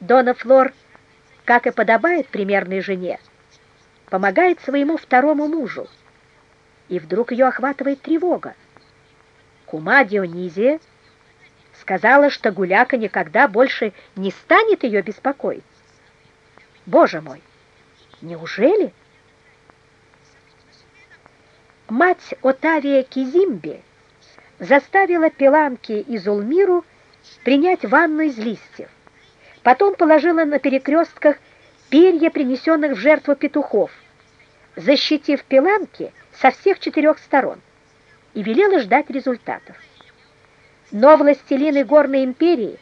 Дона Флор, как и подобает примерной жене, помогает своему второму мужу. И вдруг ее охватывает тревога. Кума Дионизия сказала, что гуляка никогда больше не станет ее беспокоить. Боже мой, неужели? Мать Отавия Кизимби заставила Пеланки и Зулмиру принять ванну из листьев. Потом положила на перекрестках перья, принесенных в жертву петухов, защитив Пеланки со всех четырех сторон, и велела ждать результатов. Но властелин горной империи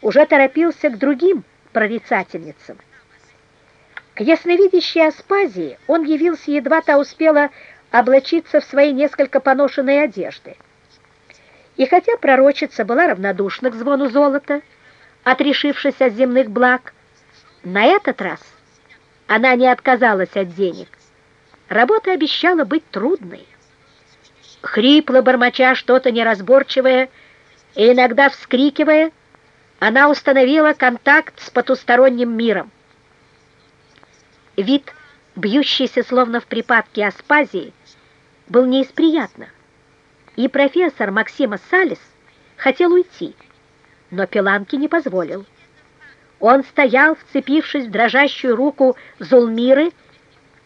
уже торопился к другим прорицательницам. К ясновидящей Аспазии он явился, едва та успела облачиться в свои несколько поношенные одежды. И хотя пророчица была равнодушна к звону золота, отрешившись от земных благ, на этот раз она не отказалась от денег. Работа обещала быть трудной. Хрипло бормоча что-то неразборчивое и иногда вскрикивая, она установила контакт с потусторонним миром. Вид, бьющийся словно в припадке аспазии, был не из приятных, и профессор Максима Салис хотел уйти, но Пиланки не позволил. Он стоял, вцепившись в дрожащую руку Зулмиры,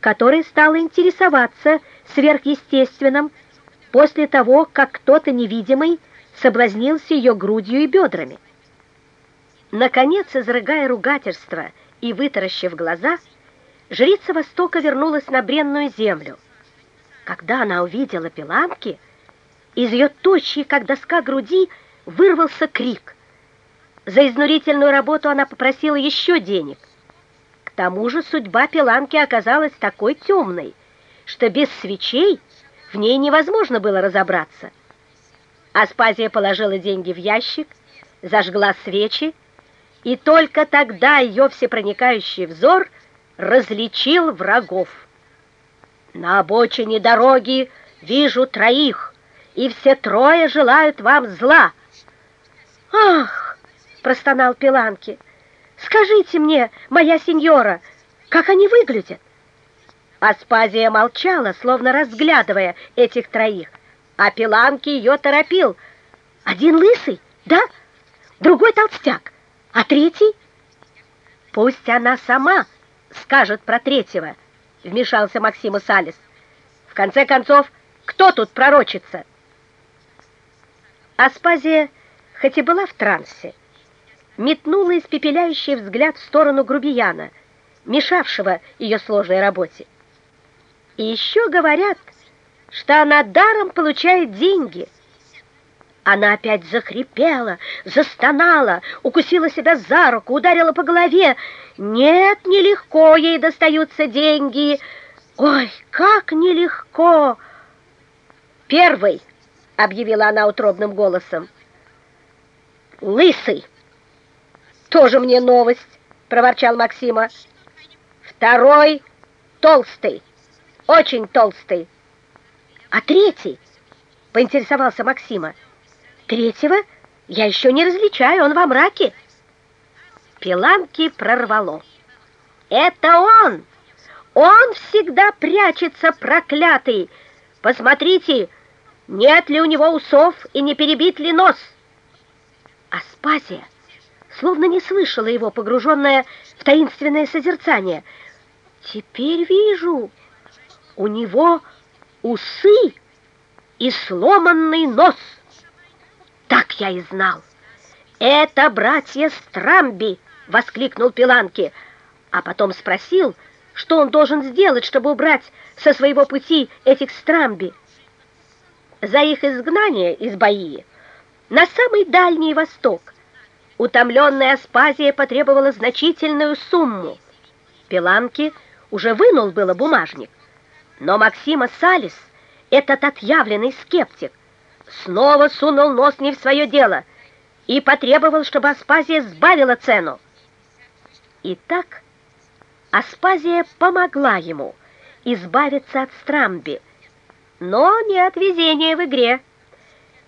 которая стала интересоваться сверхъестественным после того, как кто-то невидимый соблазнился ее грудью и бедрами. Наконец, изрыгая ругательство и вытаращив глаза, жрица Востока вернулась на бренную землю. Когда она увидела Пиланки, из ее тощей, как доска груди, вырвался крик. За изнурительную работу она попросила еще денег. К тому же судьба Пиланки оказалась такой темной, что без свечей в ней невозможно было разобраться. Аспазия положила деньги в ящик, зажгла свечи, и только тогда ее всепроникающий взор различил врагов. На обочине дороги вижу троих, и все трое желают вам зла. Ах, простонал Пиланки. Скажите мне, моя сеньора, как они выглядят? Аспазия молчала, словно разглядывая этих троих, а Пиланки ее торопил. Один лысый, да? Другой толстяк, а третий? Пусть она сама скажет про третьего, вмешался Максима Салис. В конце концов, кто тут пророчится? Аспазия, хоть и была в трансе, метнула испепеляющий взгляд в сторону грубияна, мешавшего ее сложной работе. И еще говорят, что она даром получает деньги. Она опять захрипела, застонала, укусила себя за руку, ударила по голове. Нет, нелегко ей достаются деньги. Ой, как нелегко! Первый, объявила она утробным голосом. Лысый. Тоже мне новость, проворчал Максима. Второй толстый очень толстый. А третий? Поинтересовался Максима. Третьего я еще не различаю, он во мраке. Пиланки прорвало. Это он! Он всегда прячется, проклятый! Посмотрите, нет ли у него усов и не перебит ли нос? Аспазия словно не слышала его, погруженная в таинственное созерцание. «Теперь вижу!» у него усы и сломанный нос. Так я и знал. Это братья Страмби, воскликнул Пиланки, а потом спросил, что он должен сделать, чтобы убрать со своего пути этих Страмби. За их изгнание из Баии на самый дальний восток утомленная Аспазия потребовала значительную сумму. Пиланки уже вынул было бумажник, но Максима Салис, этот отъявленный скептик, снова сунул нос не в свое дело и потребовал, чтобы Аспазия сбавила цену. Итак, Аспазия помогла ему избавиться от Страмби, но не от везения в игре.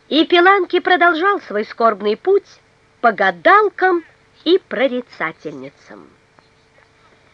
И Пиланки продолжал свой скорбный путь по гадалкам и прорицательницам.